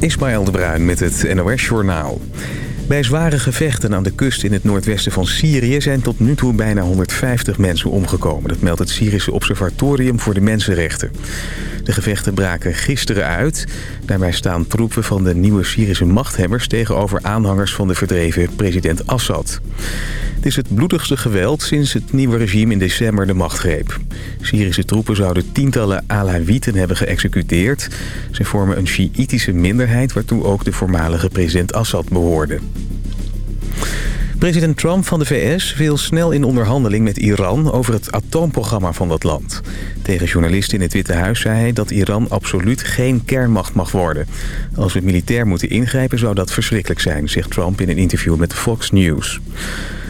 Ismaël de Bruin met het NOS Journaal. Bij zware gevechten aan de kust in het noordwesten van Syrië... zijn tot nu toe bijna 150 mensen omgekomen. Dat meldt het Syrische Observatorium voor de Mensenrechten. De gevechten braken gisteren uit. Daarbij staan troepen van de nieuwe Syrische machthebbers... tegenover aanhangers van de verdreven president Assad. Het is het bloedigste geweld sinds het nieuwe regime in december de macht greep. Syrische troepen zouden tientallen Alawieten hebben geëxecuteerd. Ze vormen een Sjiïtische minderheid waartoe ook de voormalige president Assad behoorde. President Trump van de VS wil snel in onderhandeling met Iran over het atoomprogramma van dat land. Tegen journalisten in het Witte Huis zei hij dat Iran absoluut geen kernmacht mag worden. Als we militair moeten ingrijpen zou dat verschrikkelijk zijn, zegt Trump in een interview met Fox News.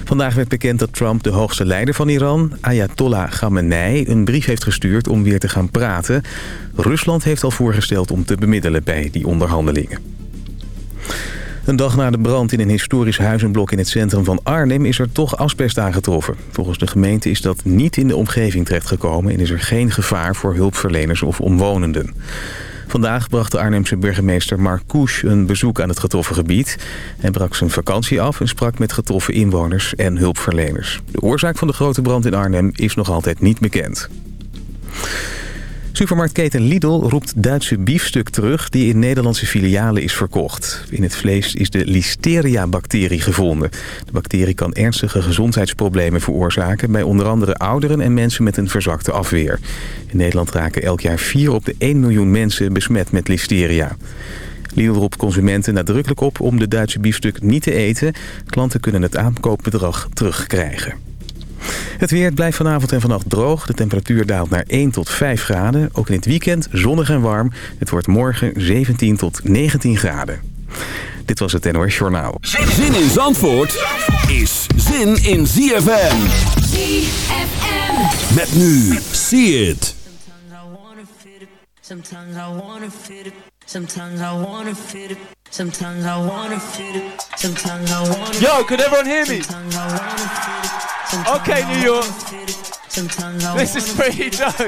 Vandaag werd bekend dat Trump de hoogste leider van Iran, Ayatollah Khamenei, een brief heeft gestuurd om weer te gaan praten. Rusland heeft al voorgesteld om te bemiddelen bij die onderhandelingen. Een dag na de brand in een historisch huizenblok in het centrum van Arnhem is er toch asbest aangetroffen. Volgens de gemeente is dat niet in de omgeving terechtgekomen en is er geen gevaar voor hulpverleners of omwonenden. Vandaag bracht de Arnhemse burgemeester Mark Koes een bezoek aan het getroffen gebied. Hij brak zijn vakantie af en sprak met getroffen inwoners en hulpverleners. De oorzaak van de grote brand in Arnhem is nog altijd niet bekend. Supermarktketen Lidl roept Duitse biefstuk terug die in Nederlandse filialen is verkocht. In het vlees is de Listeria-bacterie gevonden. De bacterie kan ernstige gezondheidsproblemen veroorzaken... bij onder andere ouderen en mensen met een verzakte afweer. In Nederland raken elk jaar 4 op de 1 miljoen mensen besmet met Listeria. Lidl roept consumenten nadrukkelijk op om de Duitse biefstuk niet te eten. Klanten kunnen het aankoopbedrag terugkrijgen. Het weer blijft vanavond en vannacht droog. De temperatuur daalt naar 1 tot 5 graden. Ook in het weekend zonnig en warm. Het wordt morgen 17 tot 19 graden. Dit was het NOS Journaal. Zin in Zandvoort is zin in ZFM. ZFM. Met nu. See it. Sometimes I wanna fit it. Sometimes I wanna fit it. Sometimes I wanna fit it. Sometimes I wanna Yo, could everyone hear me? Sometimes I wanna fit it. Sometimes Okay, New York. fit it. Sometimes I This is pretty dope. Oh,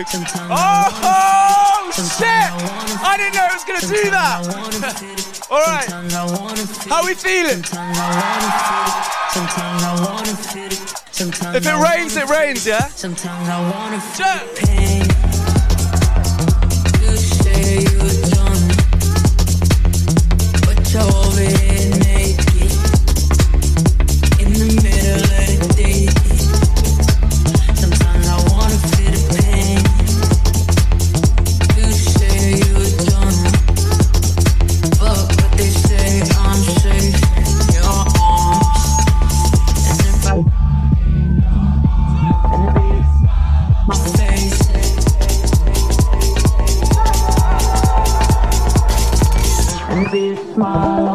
wanna fit it. shit! I didn't know it was gonna do that. I wanna fit it. All right. Sometimes I wanna fit How we feeling? Sometimes I wanna it. Sometimes I wanna fit it. Sometimes If it I rains, it rains, yeah? Sometimes smile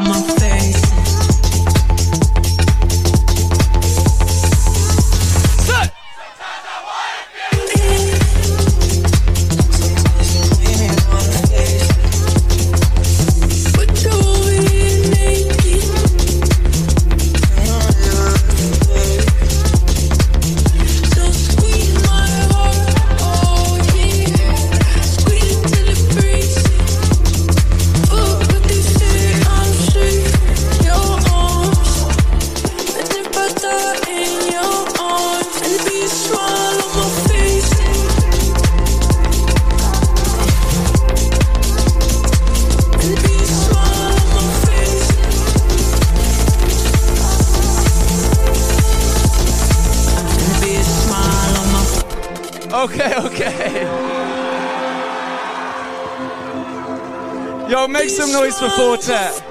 noise for Four Tet.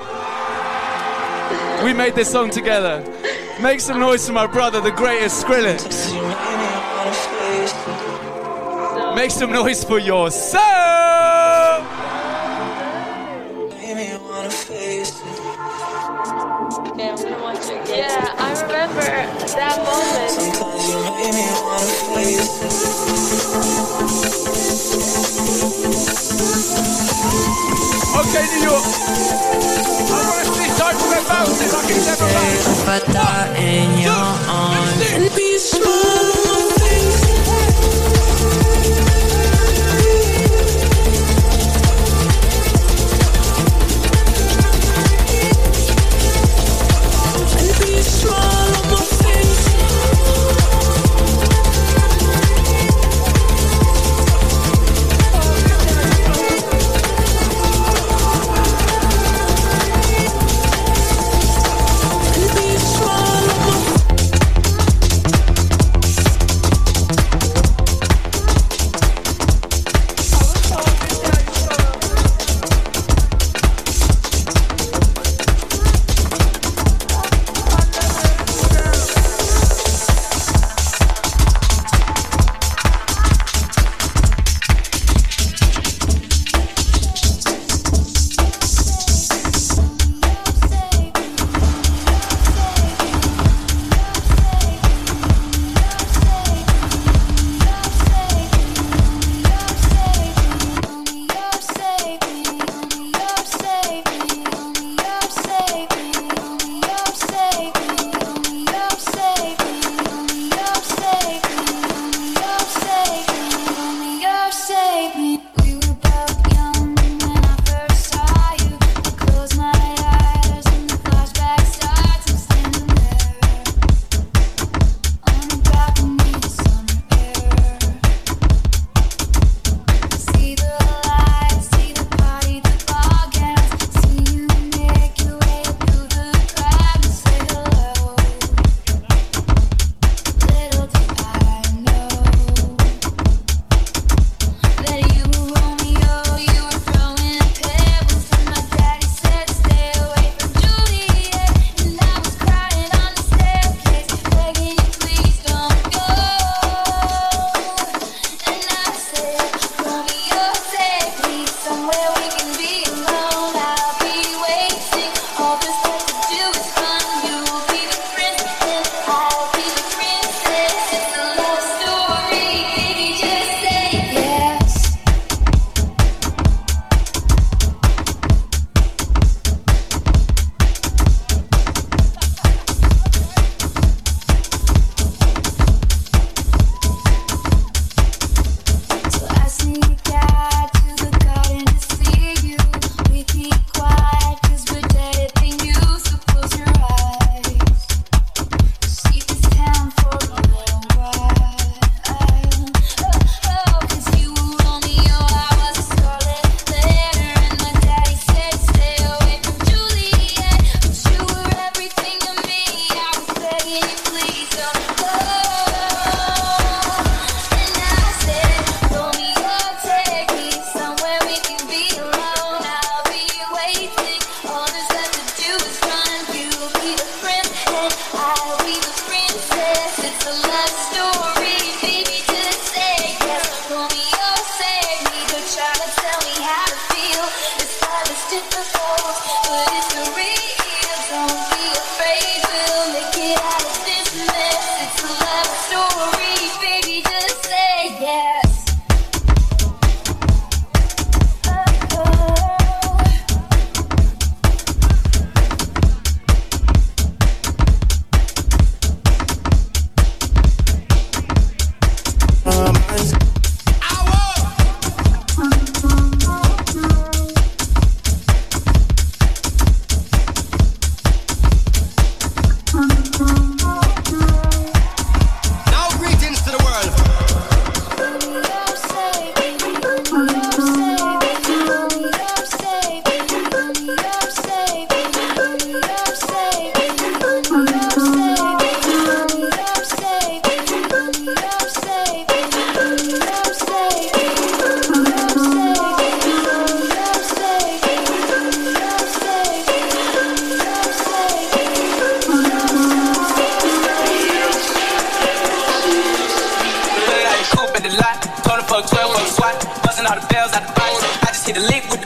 We made this song together. Make some noise for my brother, the greatest Skrillex. Make some noise for yourself. Die in your plug 12 on SWAT, buzzing all the bells out the box. I just hit a lick with the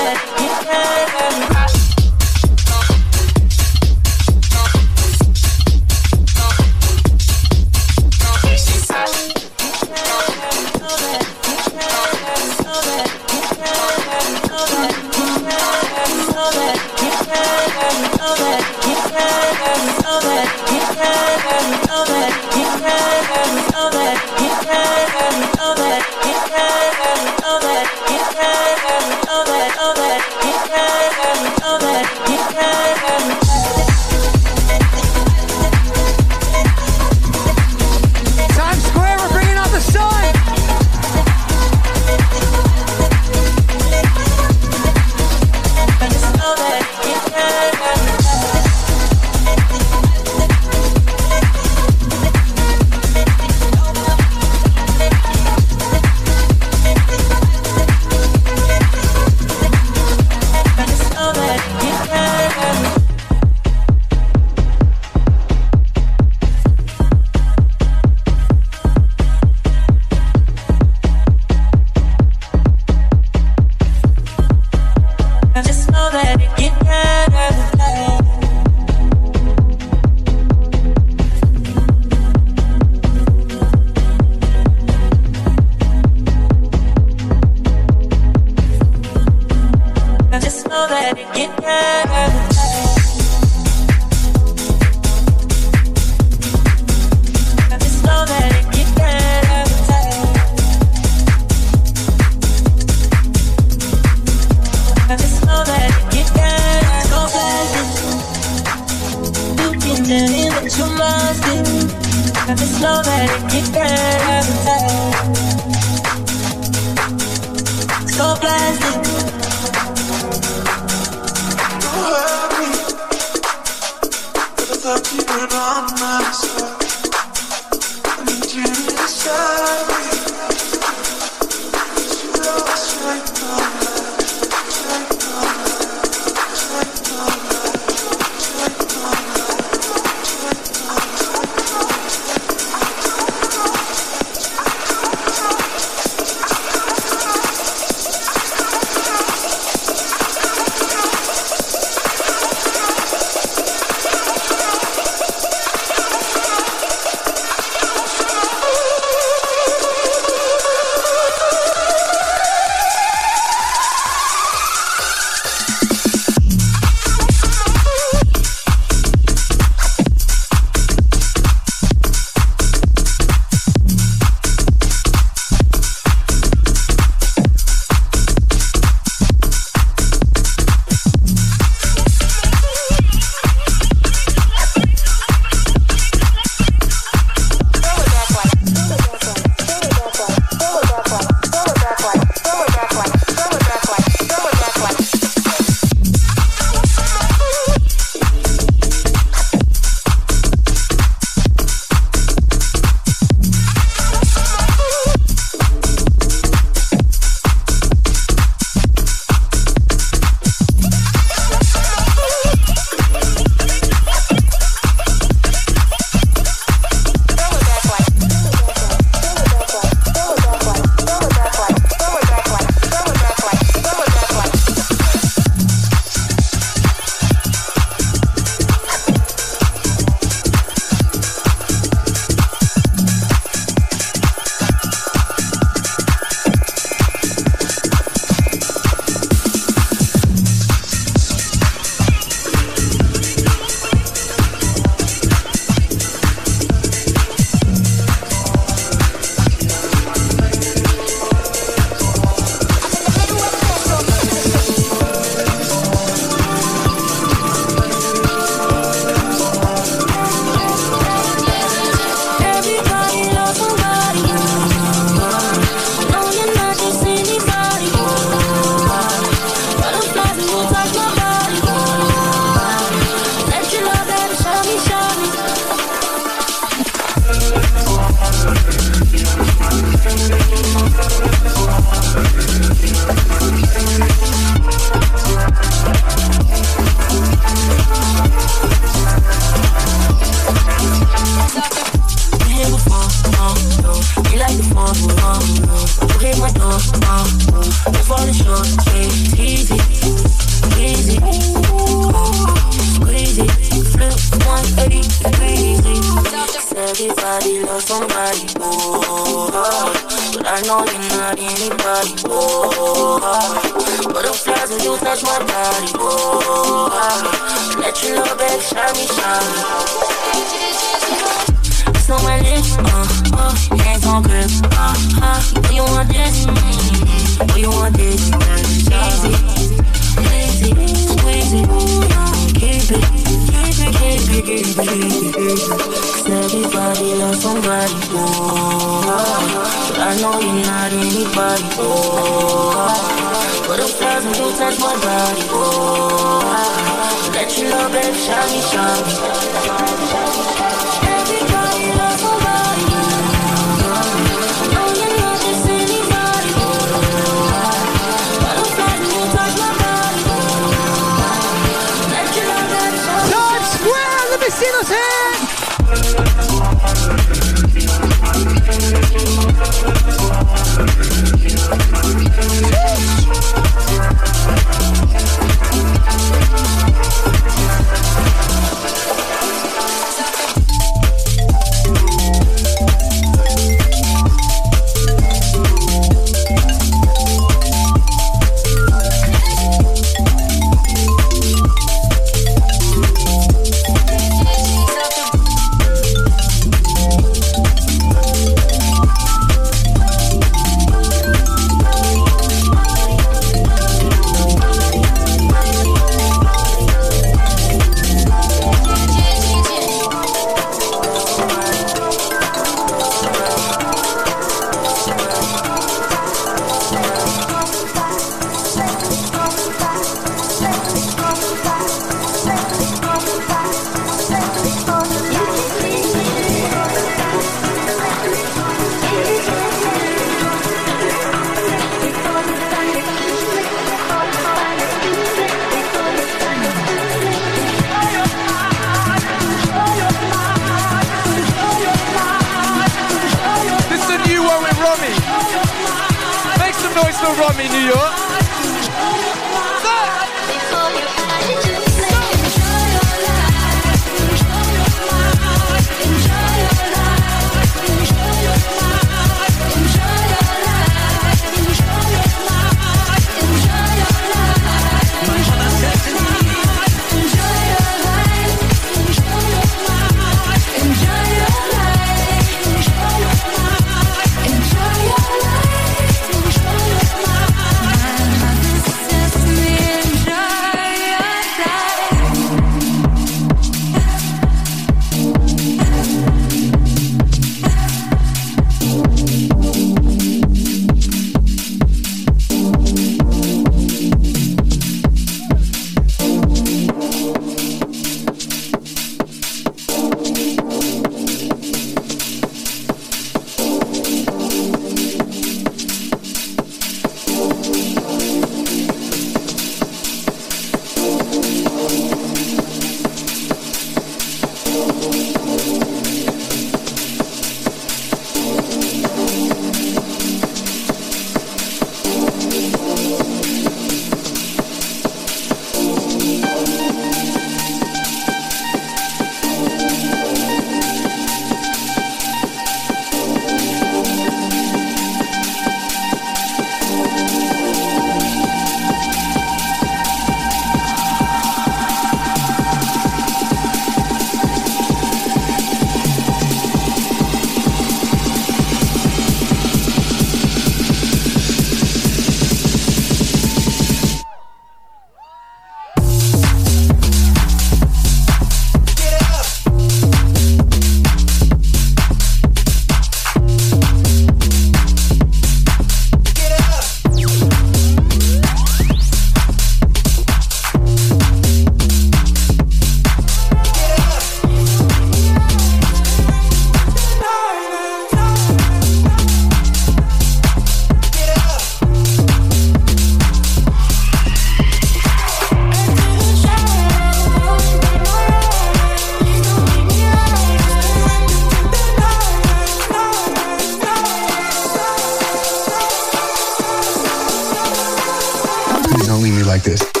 like this.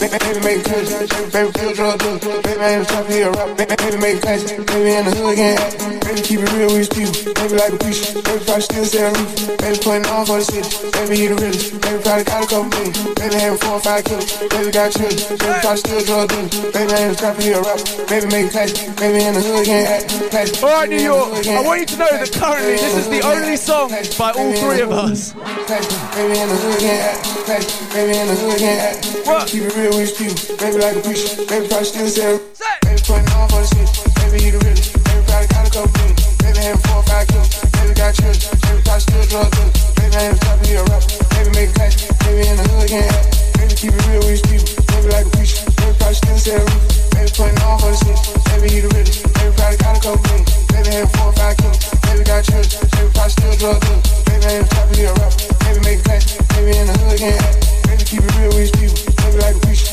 baby, baby, baby. Baby in the hood again, baby keep it real with these. Baby like a preacher, baby probably still selling roof. Baby putting on for the city, baby he the realest. Baby probably got a couple million, baby having four or five kilos. Baby got children, baby probably still drug dealer. Baby ain't a trapper, he. Baby make it baby in the hood again. All right, New York. I want you to know that currently this is the only song by all three of us. These Baby like a preacher, baby probably still selling. Baby putting on for the city, baby he the realest. Baby probably got a couple million, baby having four or five kilos. Baby got children, baby probably still drug dealer. Baby ain't a trapper, he a rapper. Baby make it classy, baby in the hood again, baby keep it real with these people. Baby like a preacher, baby probably still selling. Baby putting on for the city, baby he the realest. Baby probably got a couple million, baby having four or five kilos. Baby got children, baby probably still drug dealer. Baby ain't a trapper, he a rapper. Baby make it classy, baby in the hood again, baby keep it real with these people. Baby like a preacher,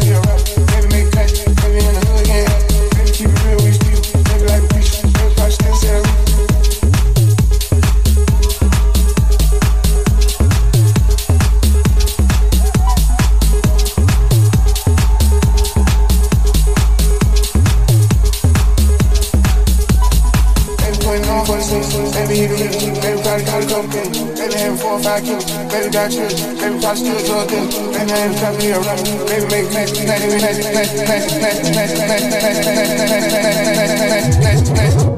Baby got children, baby probably still drug dealer. Baby ain't a trapper, he a rapper. Baby make it classy, classy, classy, classy, classy, classy, classy, classy, classy, classy, classy, classy, classy, classy, classy.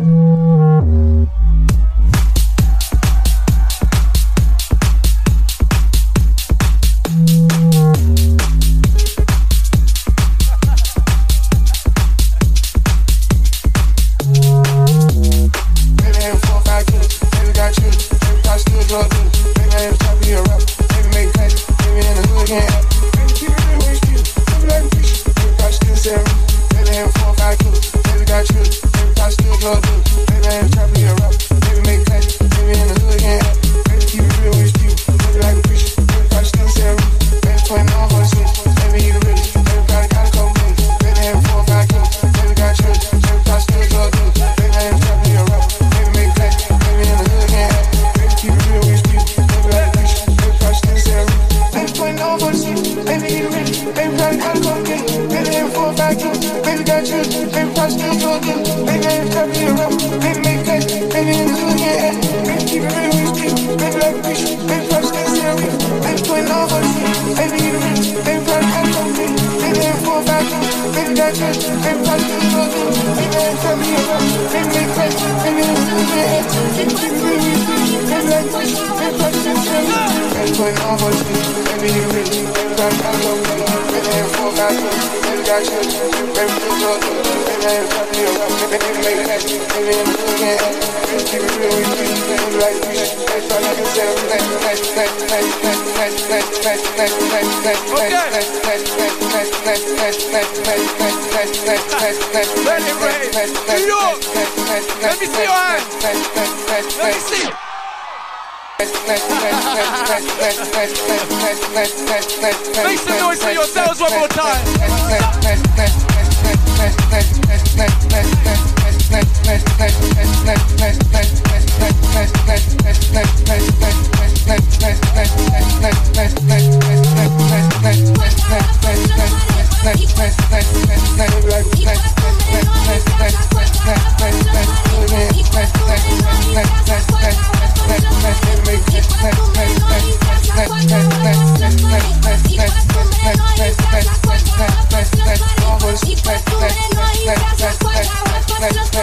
Let me see your hands. Let me see. Make some noise for yourselves one more time. Let's go.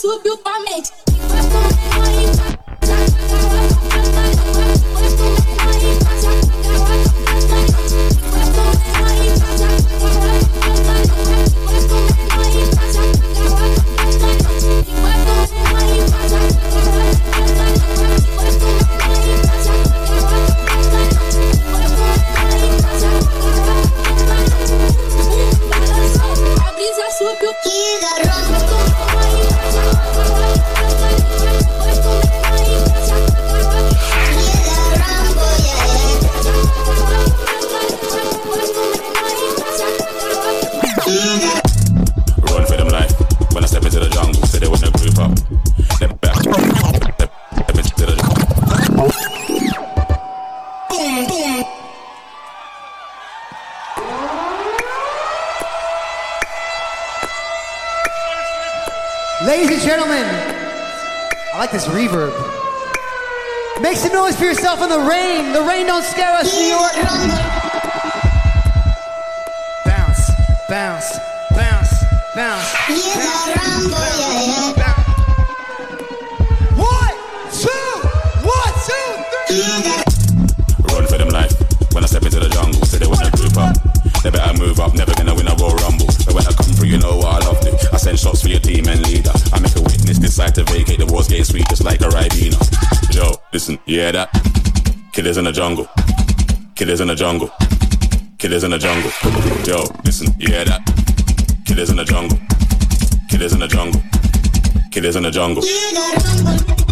subiu pra mente. Yourself in the rain. The rain don't scare us, New York. Bounce, bounce, bounce, bounce. One, two, one, two, three. Run for them life. When I step into the jungle, say they wanna group up. They better move up, never gonna win a Royal Rumble. But when I come through, you know what I love to. I send shots for your team and leader. I make a witness decide to vacate. The war's getting sweet, just like a Ribena. Yo, listen, you hear that? Killers in the jungle. Killers in the jungle. Killers in the jungle. Yo, listen, you hear that? Killers in the jungle. Killers in the jungle. Killers in the jungle.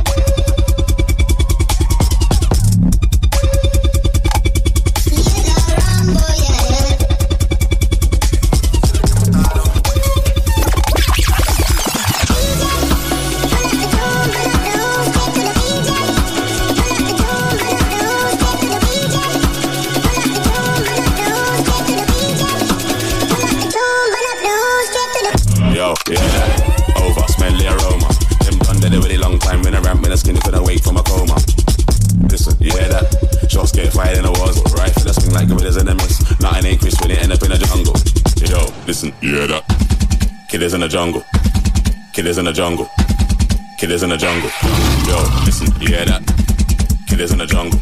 Swing like gorillas in the mist. Nothing ain't crisp when it end up in the jungle. Yo, listen, you hear that? Killers in the jungle. Killers in the jungle. Killers in the jungle. Yo, listen, you hear that? Killers in the jungle.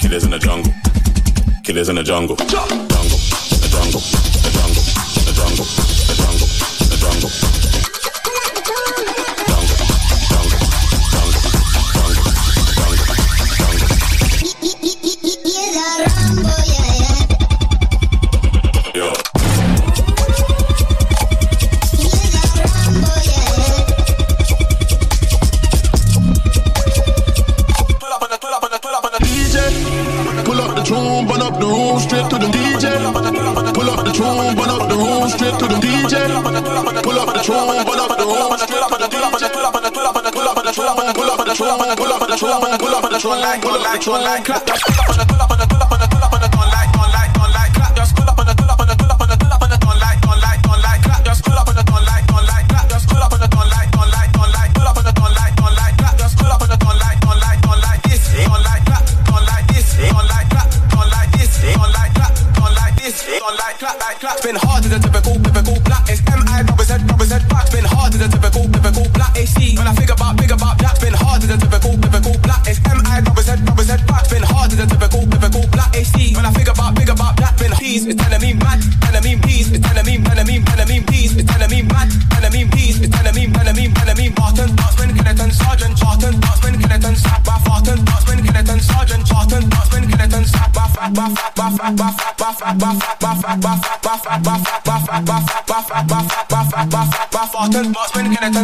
Killers in the jungle. Killers in the jungle. Jungle. Jungle. The jungle. Pull up on the pull up on the pull up on the pull up on the pull up on the pull up on the pull up on the pull up on the pull up on the pull up on the pull up on the Spartan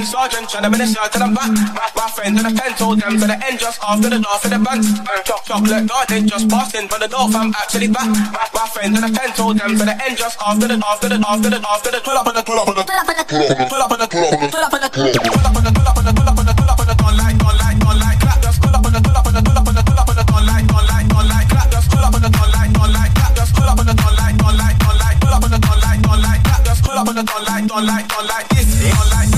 sergeant, trying the sergeant I'm back. My friends in the pen, told them to the end, just after the laugh for the band. Choc chocolate garden, just passing, but the door fam actually back. My friends in the pen, told them to the end, just after the after the after the after the pull up on the pull up on the pull up on the pull up on the pull up on the pull up on the pull up on the pull up on the pull up on the pull up on the pull up on the don't like, don't like, don't like this, don't like.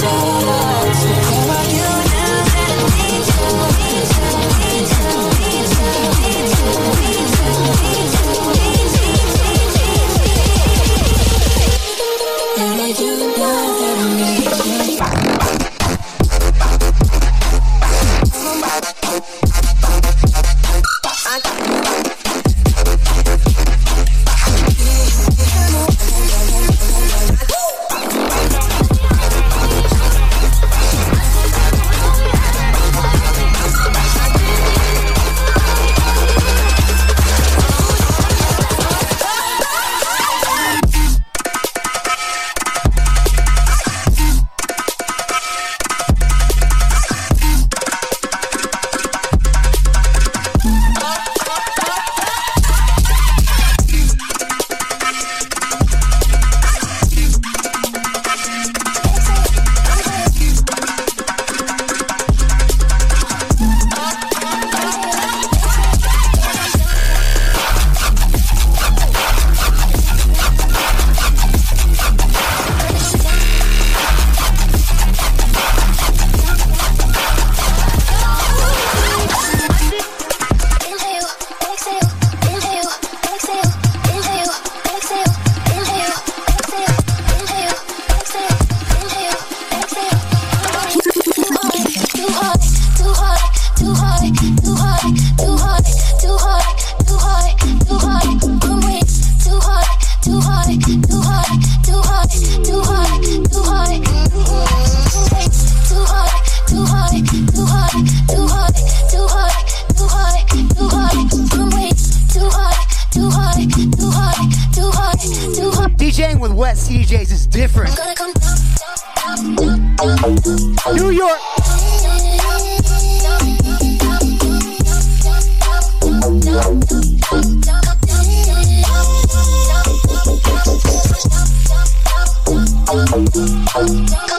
show wet CJs is different. New York. Dealing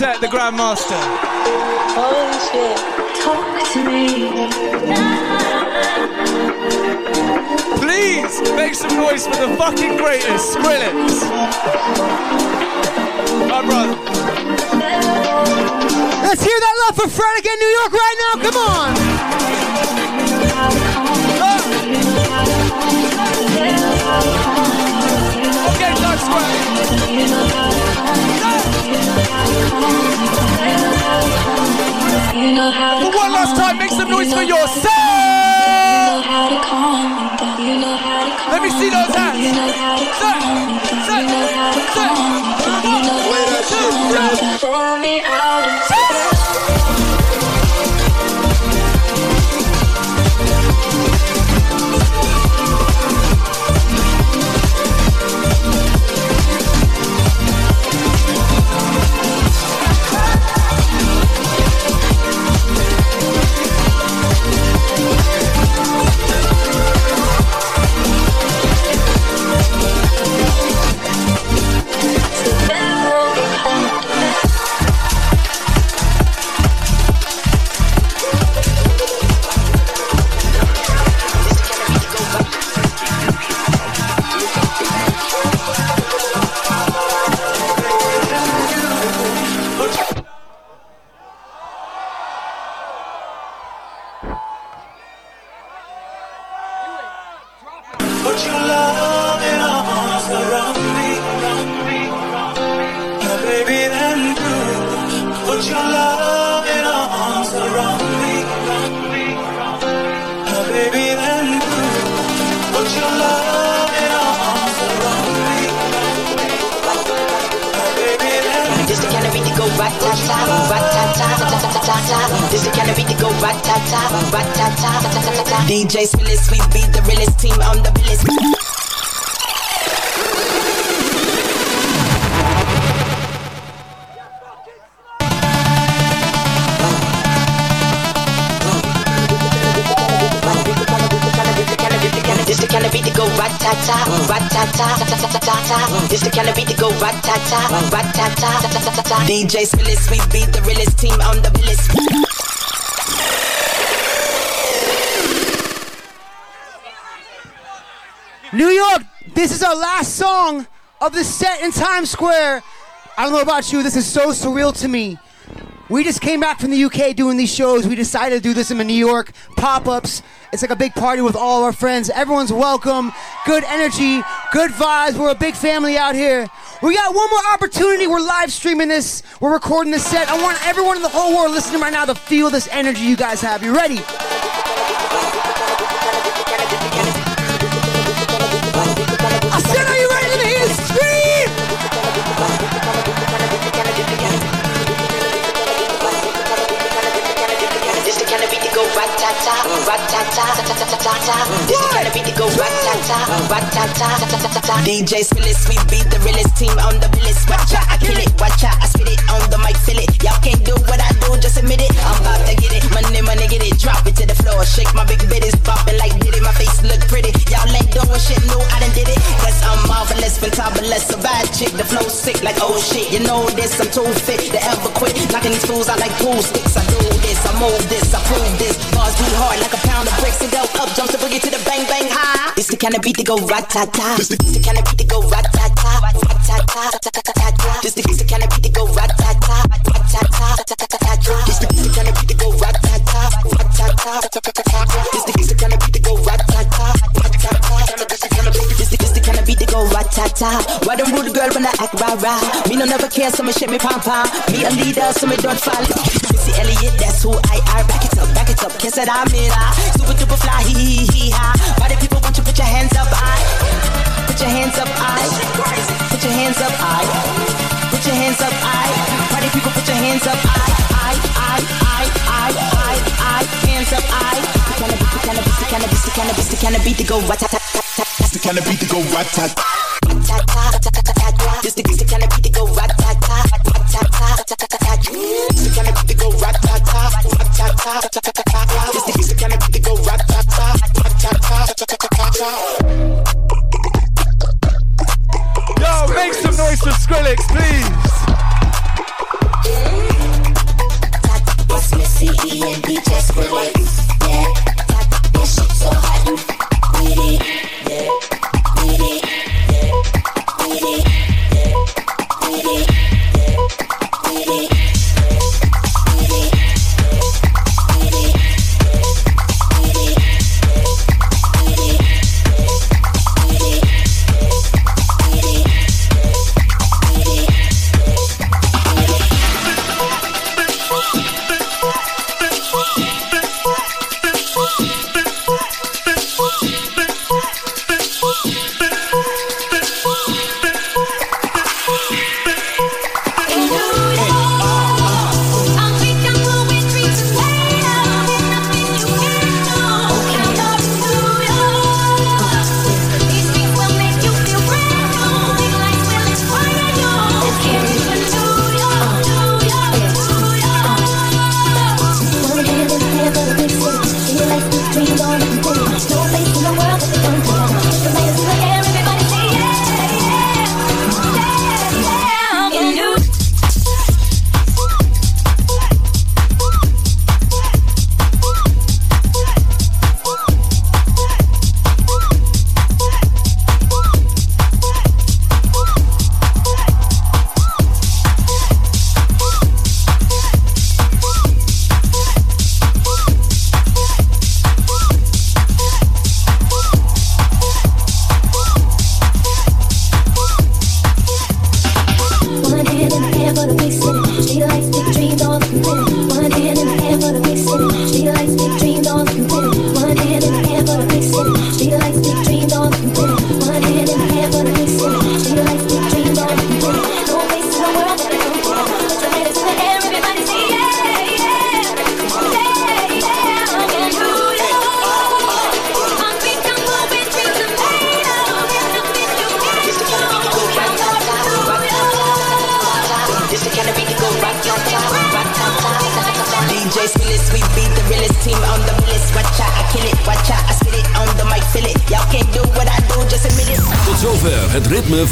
The Grandmaster. Holy shit. Talk to me. Please make some noise for the fucking greatest, Skrillex. My brother. Let's hear that love for Fred again, New York, right now. Come on. Oh. Okay, that's right. One last time, make some noise for yourself. Let me see those hands. Set, set, set. One, two, three. This the kind of beat that go rat-ta-ta, rat-ta-ta. DJ Skrillex, we beat the realest team on the realest. This the kind of beat that go. DJ Skrillex, we beat the realest team on the realest. New York, this is our last song of the set in Times Square. I don't know about you, this is so surreal to me. We just came back from the UK doing these shows. We decided to do this in New York, pop ups. It's like a big party with all our friends. Everyone's welcome, good energy, good vibes. We're a big family out here. We got one more opportunity. We're live streaming this, we're recording this set. I want everyone in the whole world listening right now to feel this energy you guys have. You ready? DJ Skrillex, we beat the realest team on the realest. Watch out, I kill it, watch out, I spit it on the mic, feel it. Y'all can't do what I do, just admit it. I'm about to get it, money, money, get it, drop it to the floor, shake my big bitties, bopping like did it. My face look pretty, y'all ain't doing shit, no, I done did it. Cause I'm marvelous, fantabulous, a bad chick, the flow sick like oh shit. You know this, I'm too fit to ever quit. Knocking these fools out like pool sticks. I do this, I move this, I prove this. Bars be hard like a pound of bricks and go up, jump to boogie to the bang bang high. It's the kind of beat that go rat ta ta. It's the kind of beat that go rat ta ta, rat ta ta, ta ta ta ta. This the the kind of beat that go rat ta ta, rat ta ta, ta ta ta ta. This the the kind of beat that go rat ta ta, rat ta ta, ta ta ta ta. This the ta ta. Why them rude girl when I act rah rah? Me no never care, so me shake me pom pom. Me a leader, so me don't fall. Missy Elliott, that's who I are. Back it up, back it up, kiss it, I'm it. ah. Super duper fly, hee hee hee ha. Why the people want you put your hands up, I? Put your hands up, I. Put your hands up, I. Put your hands up, I. Why the people put your hands up, I? I, I, I, I, I, I. Hands up, I. The kind of beat, the kind of beat, the kind of beat, the kind of beat, to go tat. The kind of beat to go rat Skrillex, please. It's Missy E and DJ Skrillex.